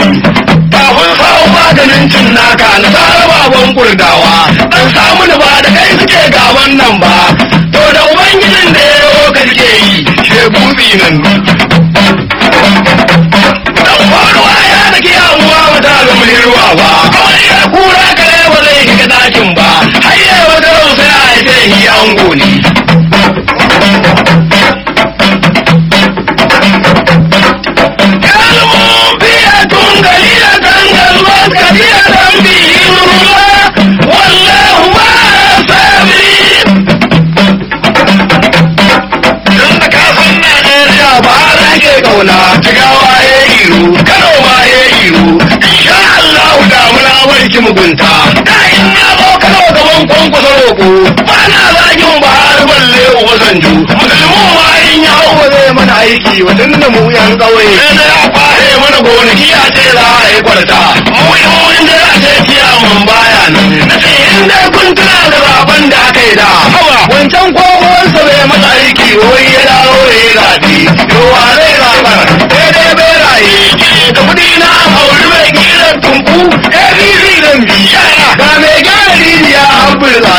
kafin kawo maganin cin naka na tsara baban kurdawa an samu ba da kai suke ga wannan ba. To da ubangijin da ya yi ka ke yi shegu nan. Roƙo ba na zagin ba har balle Obasanjo musulmi ma in ya hau ba zai mana aiki ba tun da mu yan ƙauye. Sai da ya kware mana gonaki a ce za a yi kwarta. Mu in mun je a ce kiyaman baya nan. Na ce in dai kun tuna da zaɓen da aka yi da. Wancan kowansa bai masa aiki wai ya dawo ya yi zaɓe yawa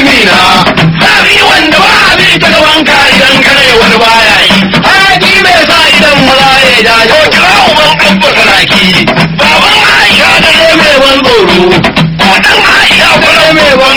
mutumina. Zafi wanda ba a bi ta gaban ka idan ka ne wani baya yi. Hayaki mai sa idan maza ya jaja. Ko kira uban abba saraki. Baban Aisha dare mai ban tsoro. Ko dan Aisha dare mai ban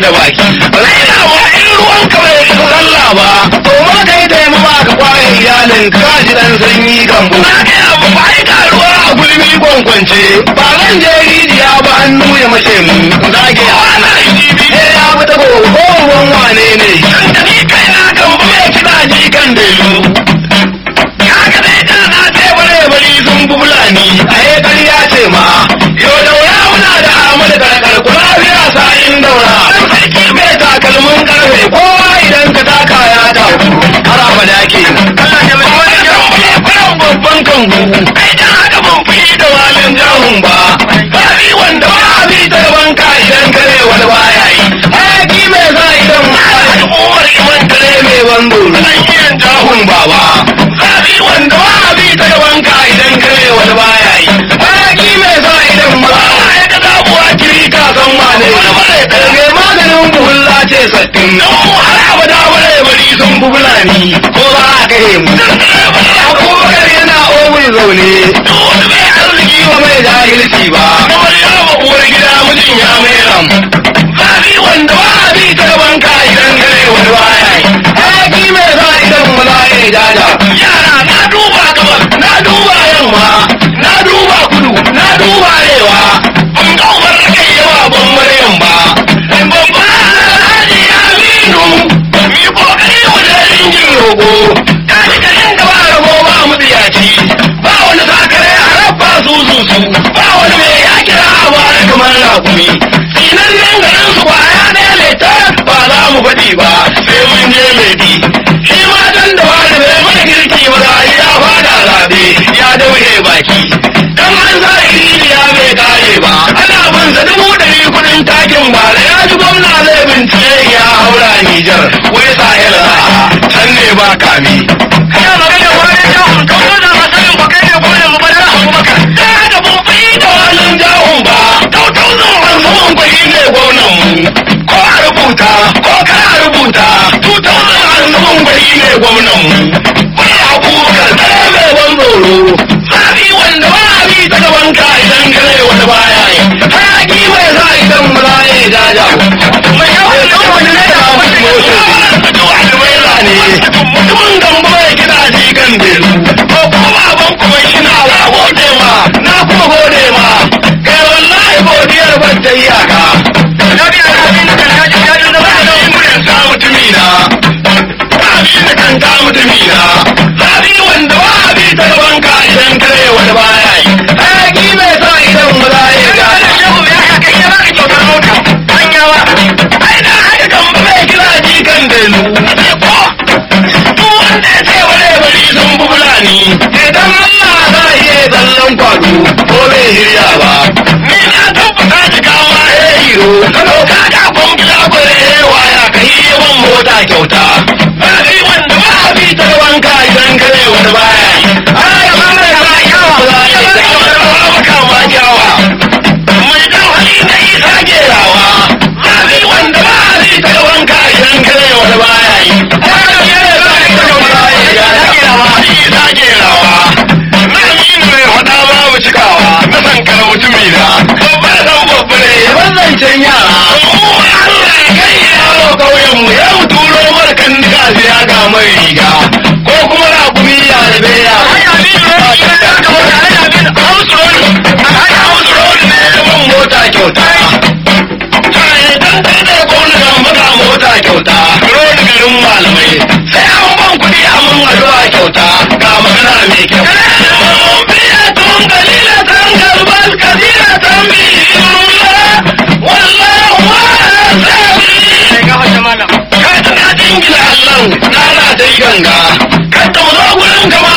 da baki. Raina ma in ruwan ka bai isa sallah ba. To ma kai da yamma ba ka kware iyalin ka ji dan sanyi gambo. Na ga abu ba yi ruwa a gulmi kwankwance. Ba zan je rijiya ba hannu ya mace mu. Kangu. Kai da ban fi da walin jahun ba. Bari wanda ba bi ta banka idan kare wani baya yi. Hayaki mai sa idan ba Umar iman kare mai banzo. Dan yin jahun baba. Bari wanda ba bi ta banka idan kare wani baya yi. Hayaki mai sa idan ba. Ya ka dabuwa kiri ka san wane. Bare ɗarge maganin buhulla ce sattin. Dan mu har 人家为啥了啊？真的把干你。黑龙江，不，不，不，不。الرحيم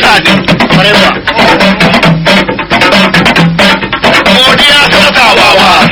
sa ne kwarewa godiya ta sawawa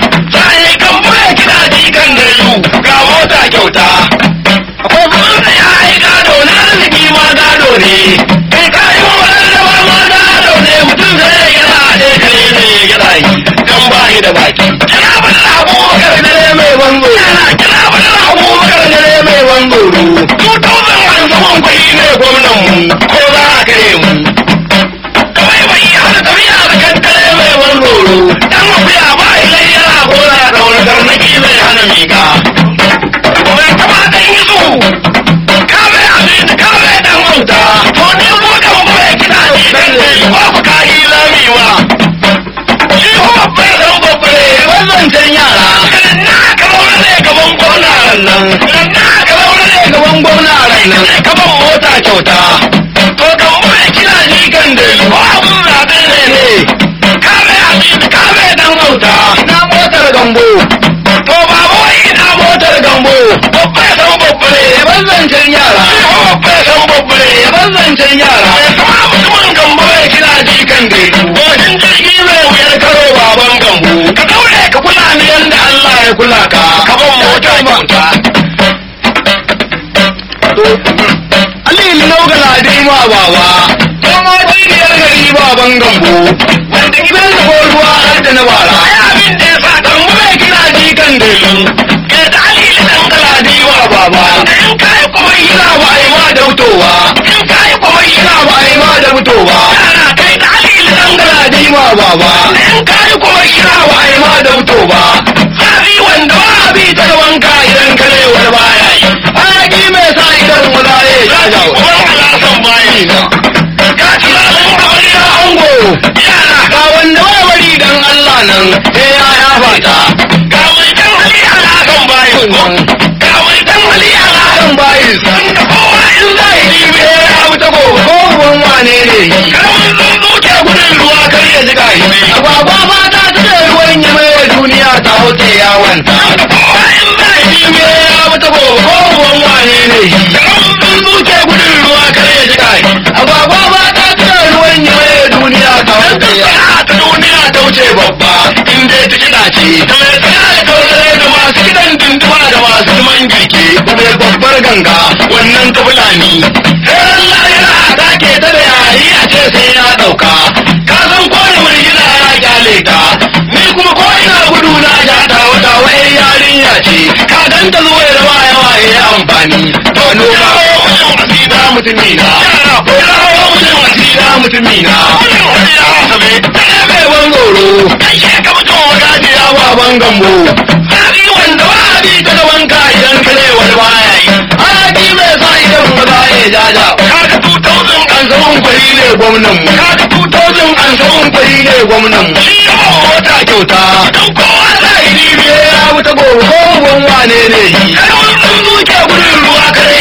gambo wanda gidan da ruwa har da na bara ai abin da ya sa dan mai gina jikan delu ke da alili dan galadima baba. In kai kuma ina ba a yi ma da fitowa. In kai kuma ina ba a yi ma da fitowa. Yana kai da alili dan dan galadima baba. In kai kuma ina ba a yi ma da fitowa. Zafi wanda wuce yawanta da kowa in za yi Ibe ya wuta ko ko ruwan wane ne yi ƙaramin tsuntsu ke gudun ruwa kar ya ji gashi agwagwa ba ta ta ruwan ya mai duniya ta wuce a ta duniya ta wuce babba in dai ta kiɗa ce da mai tsaya da kaurare da masu kiɗan dinduma da masu man girke mai babbar ganga wannan ta fulani sai Allah yana take ta da yayi a ce sai ya mutumi na rawo mutum asida mutumi na mai wangoro kashe ka ta da wanka idan kare wani baya yi. Haƙi mai sa idan ba za ya jaja. kaga 2000 An saman kwari ne gwamnan mu. Kaga tutocin an saman kwari ne gwamnan mu. shi yawan Mota kyauta. biye ya wuta gobe ko wane ne gudun ruwa Kare.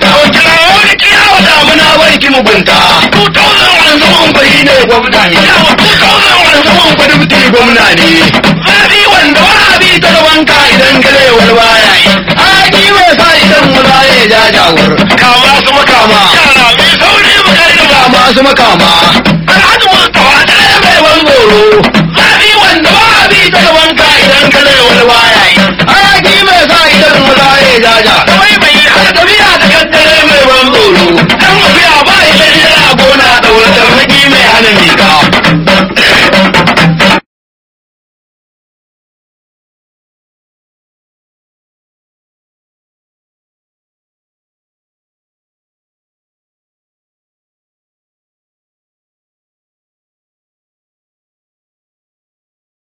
Yawanta. kirawo da kiyawa da Damuna bai ki mugunta. 2000 An saman kwari ne gwamna ne. yawa 2000 An saman kwari mutum gwamna ne. Zafi wanda ba a bi ta da wanka idan kare wani baya yi. Haƙi mai sa idan maza ya ja jawur. Kama su makama. yara mai sauri mu kai da Kama su makama. alhaji mustafa Ɗaya mai ban tsoro. Zafi wanda ba a bi ta da wanka idan kare wani baya